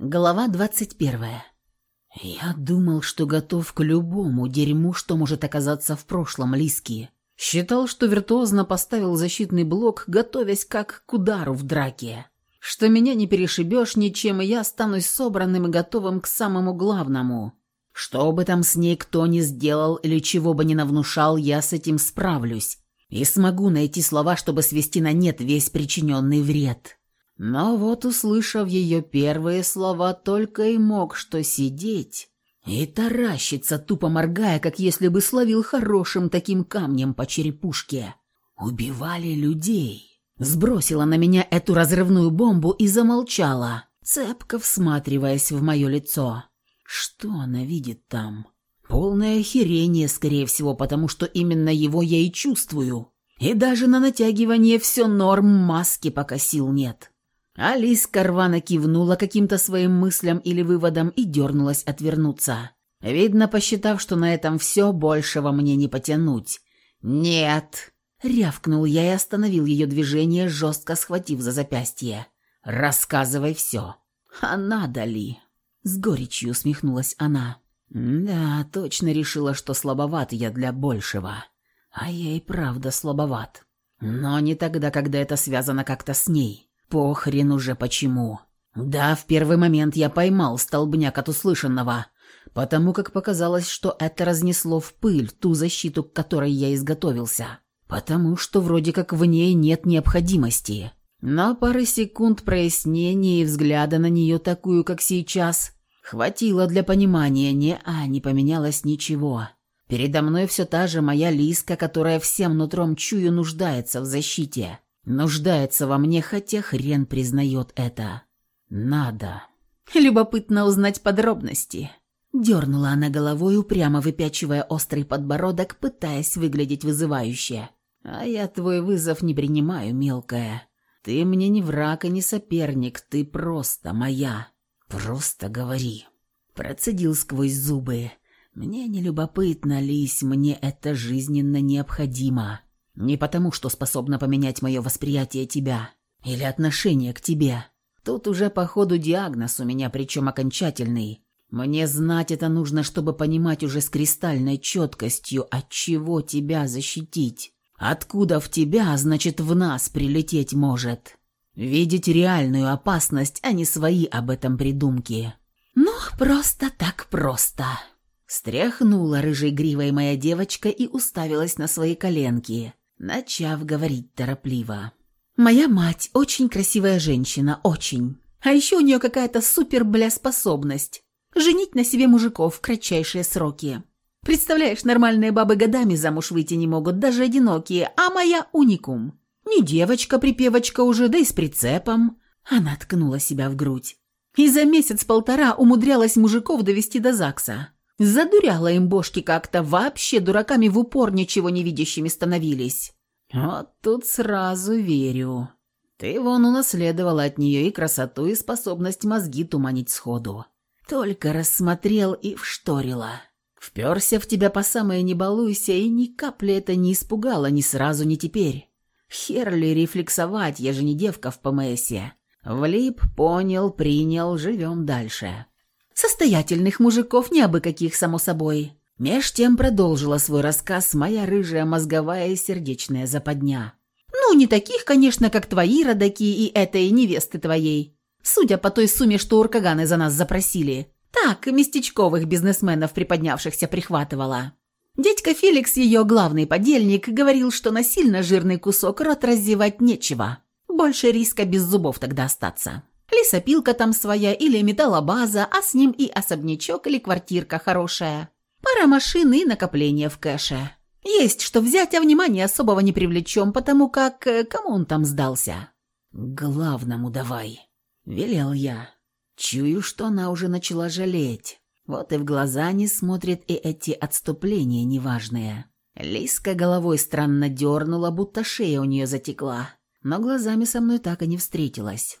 Глава 21. Я думал, что готов к любому дерьму, что может оказаться в прошлом Лиски. Считал, что виртуозно поставил защитный блок, готовясь как к удару в драке. Что меня не перешибешь ничем, и я останусь собранным и готовым к самому главному. Что бы там с ней кто ни сделал или чего бы ни навнушал, я с этим справлюсь. И смогу найти слова, чтобы свести на нет весь причиненный вред. Но вот, услышав ее первые слова, только и мог что сидеть и таращиться, тупо моргая, как если бы словил хорошим таким камнем по черепушке. Убивали людей. Сбросила на меня эту разрывную бомбу и замолчала, цепко всматриваясь в мое лицо. Что она видит там? Полное охерение, скорее всего, потому что именно его я и чувствую. И даже на натягивание все норм маски пока сил нет. Алиска рвано кивнула каким-то своим мыслям или выводам и дернулась отвернуться. Видно, посчитав, что на этом все, большего мне не потянуть. «Нет!» — рявкнул я и остановил ее движение, жестко схватив за запястье. «Рассказывай все». «А надо ли?» — с горечью усмехнулась она. «Да, точно решила, что слабоват я для большего. А я и правда слабоват. Но не тогда, когда это связано как-то с ней». Похрен уже почему. Да, в первый момент я поймал столбняк от услышанного, потому как показалось, что это разнесло в пыль ту защиту, к которой я изготовился. Потому что вроде как в ней нет необходимости. Но пары секунд прояснения и взгляда на нее такую, как сейчас, хватило для понимания, не а, не поменялось ничего. Передо мной все та же моя Лиска, которая всем нутром чую нуждается в защите. Нуждается во мне, хотя хрен признает это. Надо. Любопытно узнать подробности. Дернула она головой, упрямо выпячивая острый подбородок, пытаясь выглядеть вызывающе. «А я твой вызов не принимаю, мелкая. Ты мне не враг и не соперник, ты просто моя. Просто говори». Процедил сквозь зубы. «Мне не любопытно, Лись, мне это жизненно необходимо. Не потому, что способна поменять мое восприятие тебя или отношение к тебе. Тут уже, походу, диагноз у меня, причем окончательный. Мне знать это нужно, чтобы понимать уже с кристальной четкостью, от чего тебя защитить. Откуда в тебя, значит, в нас прилететь может. Видеть реальную опасность, а не свои об этом придумки. Ну, просто так просто. Стряхнула рыжей гривой моя девочка и уставилась на свои коленки начав говорить торопливо. «Моя мать очень красивая женщина, очень. А еще у нее какая-то супер-бля-способность. Женить на себе мужиков в кратчайшие сроки. Представляешь, нормальные бабы годами замуж выйти не могут, даже одинокие, а моя уникум. Не девочка-припевочка уже, да и с прицепом». Она ткнула себя в грудь. И за месяц-полтора умудрялась мужиков довести до ЗАГСа. Задуряла им бошки как-то, вообще дураками в упор ничего не видящими становились. Вот тут сразу верю. Ты вон унаследовала от нее и красоту, и способность мозги туманить сходу. Только рассмотрел и вшторила. Вперся в тебя по самое не балуйся, и ни капли это не испугало ни сразу, ни теперь. Хер ли рефлексовать, я же не девка в ПМСе. Влип, понял, принял, живем дальше. Состоятельных мужиков, не абы каких, само собой. Меж тем продолжила свой рассказ моя рыжая мозговая и сердечная западня. «Ну, не таких, конечно, как твои родаки и этой невесты твоей. Судя по той сумме, что уркаганы за нас запросили. Так, местечковых бизнесменов, приподнявшихся, прихватывала. Дядька Феликс, ее главный подельник, говорил, что на сильно жирный кусок рот раздевать нечего. Больше риска без зубов тогда остаться. Лесопилка там своя или металлобаза, а с ним и особнячок или квартирка хорошая. Пара машин и накопление в кэше. Есть что взять, а внимания особого не привлечем, потому как... Э, кому он там сдался? «Главному давай», — велел я. Чую, что она уже начала жалеть. Вот и в глаза не смотрит и эти отступления неважные. Лиска головой странно дернула, будто шея у нее затекла, но глазами со мной так и не встретилась.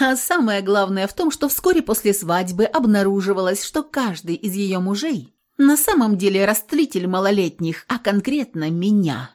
А самое главное в том, что вскоре после свадьбы обнаруживалось, что каждый из ее мужей на самом деле растлитель малолетних, а конкретно меня.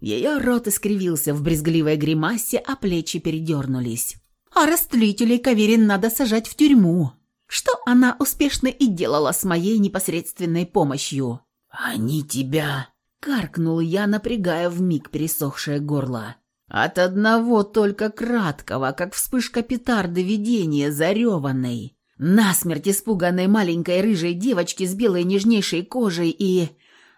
Ее рот искривился в брезгливой гримасе, а плечи передернулись. А растлителей, Каверин, надо сажать в тюрьму. что она успешно и делала с моей непосредственной помощью. «Они тебя...» — каркнул я, напрягая вмиг пересохшее горло. От одного только краткого, как вспышка петарды видения зареванной, насмерть испуганной маленькой рыжей девочки с белой нежнейшей кожей и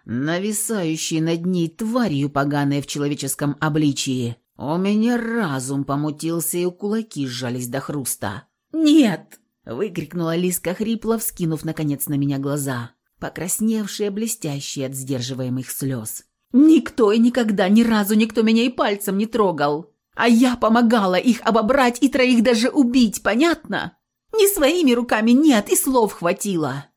нависающей над ней тварью поганой в человеческом обличии. У меня разум помутился и кулаки сжались до хруста. «Нет!» — выкрикнула Лиска хрипло, вскинув наконец на меня глаза, покрасневшие, блестящие от сдерживаемых слез. «Никто и никогда, ни разу никто меня и пальцем не трогал. А я помогала их обобрать и троих даже убить, понятно? Не своими руками нет, и слов хватило.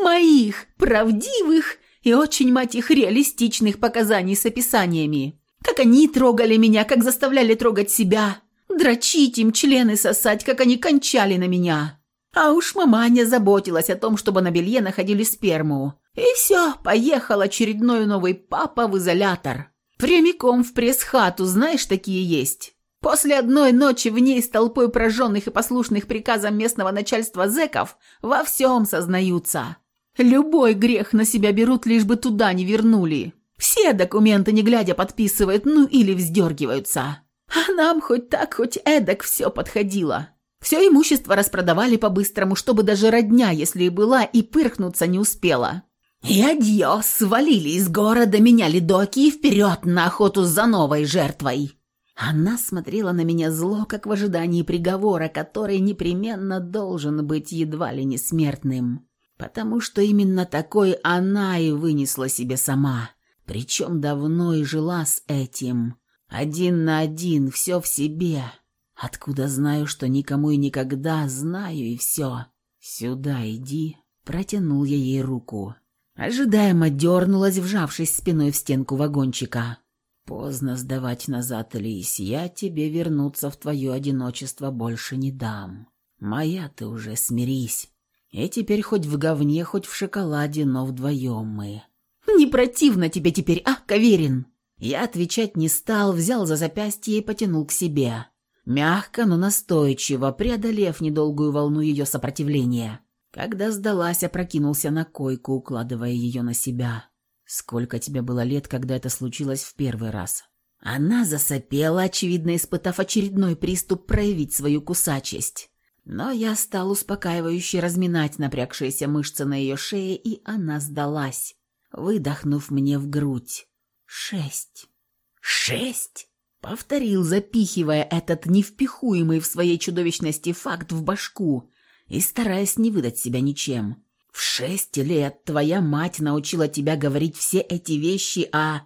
Моих, правдивых и очень, мать их, реалистичных показаний с описаниями. Как они трогали меня, как заставляли трогать себя. Дрочить им, члены сосать, как они кончали на меня. А уж маманя заботилась о том, чтобы на белье находили сперму. И все, поехал очередной новый папа в изолятор. Прямиком в пресс-хату, знаешь, такие есть. После одной ночи в ней с толпой прожженных и послушных приказам местного начальства зэков во всем сознаются. Любой грех на себя берут, лишь бы туда не вернули. Все документы, не глядя, подписывают, ну или вздергиваются. А нам хоть так, хоть эдак все подходило. Все имущество распродавали по-быстрому, чтобы даже родня, если и была, и пырхнуться не успела. И свалили из города, меняли доки и вперед на охоту за новой жертвой. Она смотрела на меня зло, как в ожидании приговора, который непременно должен быть едва ли не смертным. Потому что именно такой она и вынесла себе сама. Причем давно и жила с этим. Один на один, все в себе. Откуда знаю, что никому и никогда знаю и все. Сюда иди. Протянул я ей руку. Ожидаемо дернулась, вжавшись спиной в стенку вагончика. «Поздно сдавать назад, Лись, я тебе вернуться в твое одиночество больше не дам. Моя ты уже, смирись. И теперь хоть в говне, хоть в шоколаде, но вдвоем мы. «Не противно тебе теперь, а, Каверин?» Я отвечать не стал, взял за запястье и потянул к себе. Мягко, но настойчиво, преодолев недолгую волну ее сопротивления. Когда сдалась, опрокинулся на койку, укладывая ее на себя. «Сколько тебе было лет, когда это случилось в первый раз?» Она засопела, очевидно испытав очередной приступ проявить свою кусачесть. Но я стал успокаивающе разминать напрягшиеся мышцы на ее шее, и она сдалась выдохнув мне в грудь. «Шесть». «Шесть?» — повторил, запихивая этот невпихуемый в своей чудовищности факт в башку и стараясь не выдать себя ничем. «В шесть лет твоя мать научила тебя говорить все эти вещи о...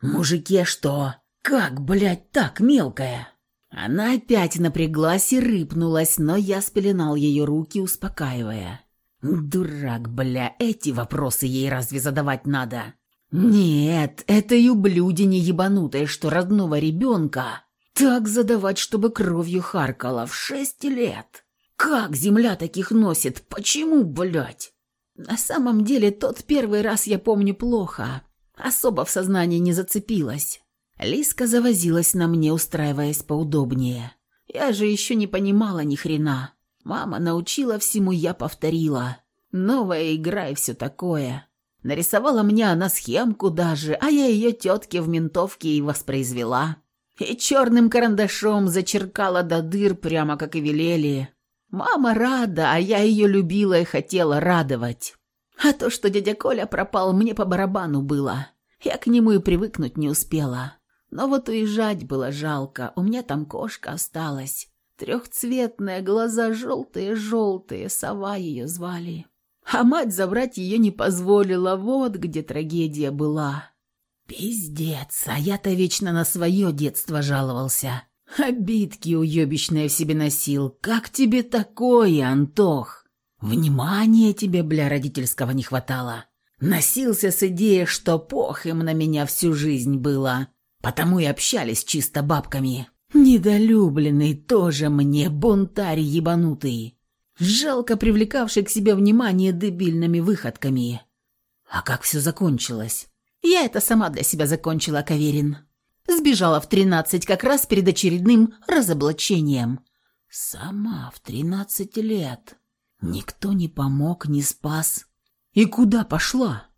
мужике, что... Как, блядь, так, мелкая?» Она опять напряглась и рыпнулась, но я спеленал ее руки, успокаивая. Дурак, бля, эти вопросы ей разве задавать надо? Нет, это ублюдине ебанутое, что родного ребенка так задавать, чтобы кровью харкало в шесть лет. Как земля таких носит? Почему, блядь? На самом деле, тот первый раз я помню плохо. Особо в сознании не зацепилась. Лиска завозилась на мне, устраиваясь поудобнее. Я же еще не понимала ни хрена. Мама научила всему, я повторила. Новая игра и все такое. Нарисовала мне она схемку даже, а я ее тетке в ментовке и воспроизвела. И черным карандашом зачеркала до дыр, прямо как и велели. Мама рада, а я ее любила и хотела радовать. А то, что дядя Коля пропал, мне по барабану было. Я к нему и привыкнуть не успела. Но вот уезжать было жалко, у меня там кошка осталась. Трехцветная, глаза желтые-желтые, сова ее звали. А мать забрать ее не позволила, вот где трагедия была. Пиздец, а я-то вечно на свое детство жаловался. Обидки уебищные в себе носил. Как тебе такое, Антох? Внимания тебе, бля, родительского не хватало. Носился с идеей, что пох им на меня всю жизнь было. Потому и общались чисто бабками. Недолюбленный тоже мне, бунтарь ебанутый. Жалко привлекавший к себе внимание дебильными выходками. А как все закончилось? Я это сама для себя закончила, Каверин. Сбежала в тринадцать как раз перед очередным разоблачением. Сама в тринадцать лет. Никто не помог, не спас. И куда пошла?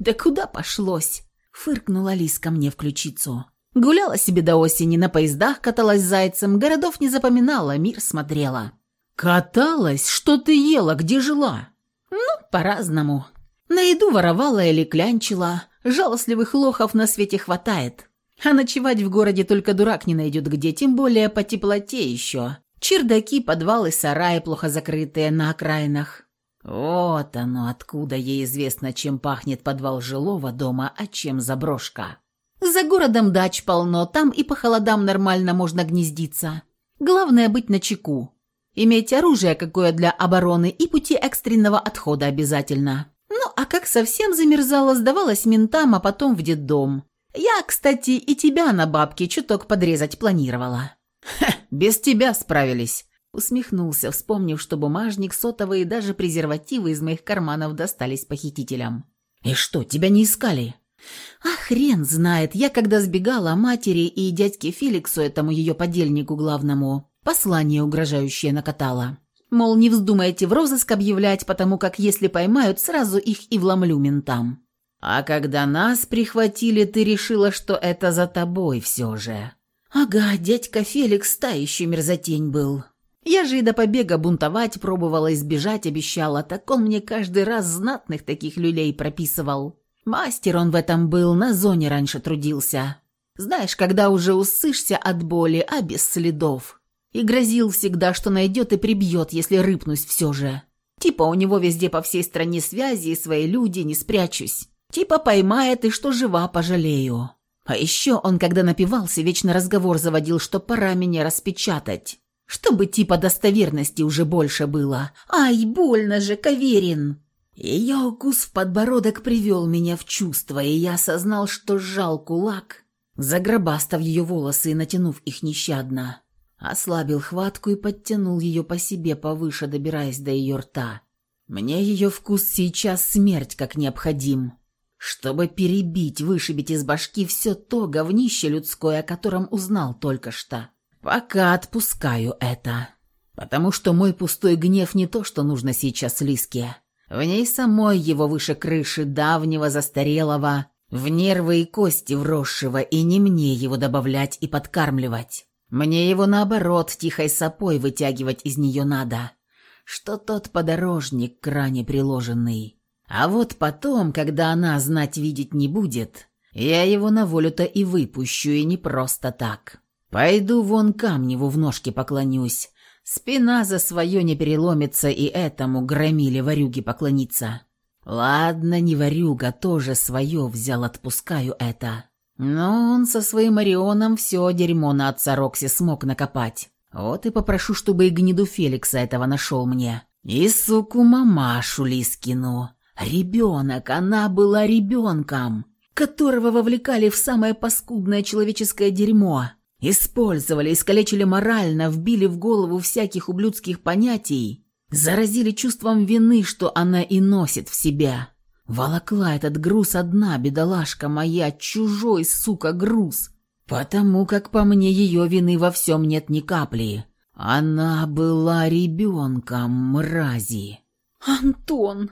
Да куда пошлось? Фыркнула Лиска мне в ключицу. Гуляла себе до осени, на поездах каталась зайцем, городов не запоминала, мир смотрела. «Каталась? Что ты ела? Где жила?» «Ну, по-разному. На еду воровала или клянчила. Жалостливых лохов на свете хватает. А ночевать в городе только дурак не найдет где, тем более по теплоте еще. Чердаки, подвалы, сараи плохо закрытые на окраинах. Вот оно, откуда ей известно, чем пахнет подвал жилого дома, а чем заброшка. За городом дач полно, там и по холодам нормально можно гнездиться. Главное быть начеку. Иметь оружие какое для обороны и пути экстренного отхода обязательно. Ну, а как совсем замерзала, сдавалась ментам, а потом в детдом. Я, кстати, и тебя на бабке чуток подрезать планировала. Ха, без тебя справились. Усмехнулся, вспомнив, что бумажник, сотовые и даже презервативы из моих карманов достались похитителям. «И что, тебя не искали?» «А хрен знает. Я когда сбегала, матери и дядьке Феликсу, этому ее подельнику главному, послание угрожающее накатала. Мол, не вздумайте в розыск объявлять, потому как если поймают, сразу их и вломлю ментам». «А когда нас прихватили, ты решила, что это за тобой все же?» «Ага, дядька Феликс та еще мерзотень был. Я же и до побега бунтовать пробовала, избежать обещала, так он мне каждый раз знатных таких люлей прописывал. Мастер он в этом был, на зоне раньше трудился. Знаешь, когда уже усышься от боли, а без следов. И грозил всегда, что найдет и прибьет, если рыпнусь все же. Типа у него везде по всей стране связи и свои люди, не спрячусь. Типа поймает и что жива пожалею. А еще он, когда напивался, вечно разговор заводил, что пора меня распечатать. Чтобы типа достоверности уже больше было. Ай, больно же, Каверин. Ее укус в подбородок привел меня в чувство, и я осознал, что сжал кулак, загробастав ее волосы и натянув их нещадно. Ослабил хватку и подтянул ее по себе повыше, добираясь до ее рта. Мне ее вкус сейчас смерть как необходим чтобы перебить, вышибить из башки все то говнище людское, о котором узнал только что. Пока отпускаю это. Потому что мой пустой гнев не то, что нужно сейчас Лиске. В ней самой его выше крыши давнего застарелого, в нервы и кости вросшего, и не мне его добавлять и подкармливать. Мне его, наоборот, тихой сапой вытягивать из нее надо, что тот подорожник к ране приложенный. А вот потом, когда она знать видеть не будет, я его на волю-то и выпущу, и не просто так. Пойду вон Камневу в ножки поклонюсь. Спина за свое не переломится и этому громиле варюги поклониться. Ладно, не варюга, тоже свое взял, отпускаю это. Но он со своим Орионом все дерьмо на отца Рокси смог накопать. Вот и попрошу, чтобы и гниду Феликса этого нашел мне. И суку мамашу Лискину. Ребенок, она была ребенком, которого вовлекали в самое паскудное человеческое дерьмо. Использовали, искалечили морально, вбили в голову всяких ублюдских понятий, заразили чувством вины, что она и носит в себя. Волокла этот груз одна, бедолашка моя, чужой, сука, груз. Потому как по мне ее вины во всем нет ни капли. Она была ребенком, мрази. «Антон!»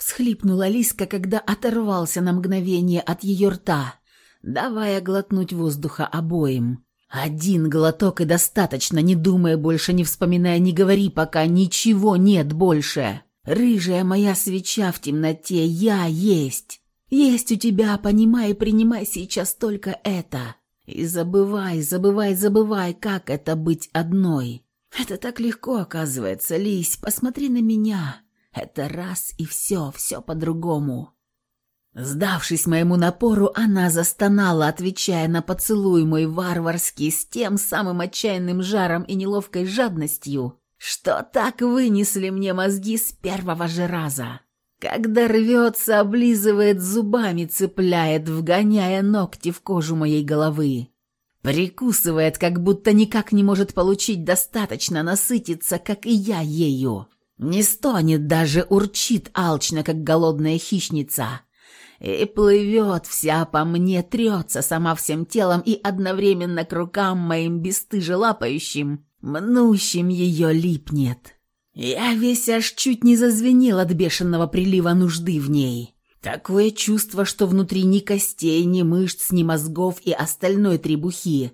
Всхлипнула Лиска, когда оторвался на мгновение от ее рта, давая глотнуть воздуха обоим. Один глоток и достаточно, не думая больше, не вспоминая, не говори пока, ничего нет больше. Рыжая моя свеча в темноте, я есть. Есть у тебя, понимай и принимай сейчас только это. И забывай, забывай, забывай, как это быть одной. Это так легко оказывается, Лись, посмотри на меня. Это раз и все, все по-другому. Сдавшись моему напору, она застонала, отвечая на поцелуй мой варварский с тем самым отчаянным жаром и неловкой жадностью, что так вынесли мне мозги с первого же раза. Когда рвется, облизывает зубами, цепляет, вгоняя ногти в кожу моей головы. Прикусывает, как будто никак не может получить достаточно насытиться, как и я ею. Не стонет даже, урчит алчно, как голодная хищница. И плывет вся по мне, трется сама всем телом и одновременно к рукам моим бесстыже лапающим, мнущим ее липнет. Я весь аж чуть не зазвенел от бешеного прилива нужды в ней. Такое чувство, что внутри ни костей, ни мышц, ни мозгов и остальной требухи,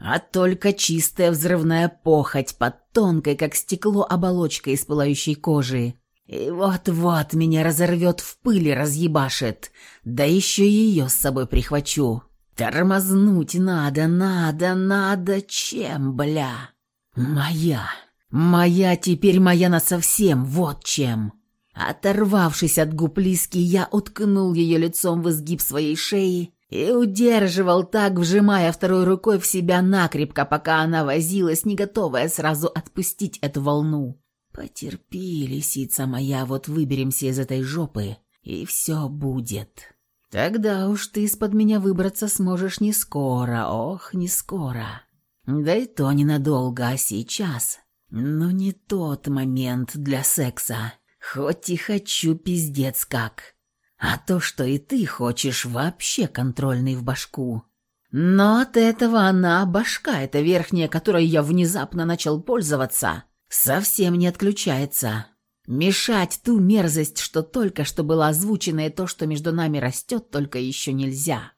а только чистая взрывная похоть под тонкой, как стекло, оболочкой из пылающей кожи. И вот-вот меня разорвет в пыли, разъебашит, да еще ее с собой прихвачу. Тормознуть надо, надо, надо, чем, бля? Моя, моя теперь моя насовсем, вот чем. Оторвавшись от губ Лиски, я уткнул ее лицом в изгиб своей шеи и удерживал так, вжимая второй рукой в себя накрепко, пока она возилась, не готовая сразу отпустить эту волну. «Потерпи, лисица моя, вот выберемся из этой жопы, и все будет. Тогда уж ты из-под меня выбраться сможешь не скоро, ох, не скоро. Да и то ненадолго, а сейчас. Но не тот момент для секса». Хоть и хочу пиздец как. А то, что и ты хочешь, вообще контрольный в башку. Но от этого она, башка эта верхняя, которой я внезапно начал пользоваться, совсем не отключается. Мешать ту мерзость, что только что было озвучено, и то, что между нами растет, только еще нельзя.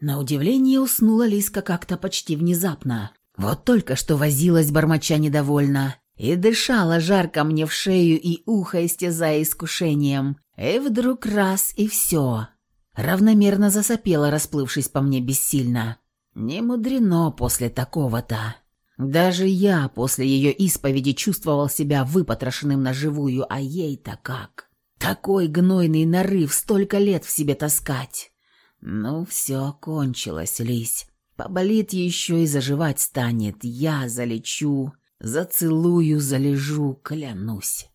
На удивление уснула Лиска как-то почти внезапно. Вот только что возилась, бормоча недовольно, и дышала жарко мне в шею и ухо, истязая искушением. И вдруг раз и все. Равномерно засопела, расплывшись по мне бессильно. Не мудрено после такого-то. Даже я после ее исповеди чувствовал себя выпотрошенным на живую, а ей-то как? Такой гнойный нарыв столько лет в себе таскать. Ну, все кончилось, Лись. Поболит еще и заживать станет. Я залечу. Зацелую, залежу, клянусь.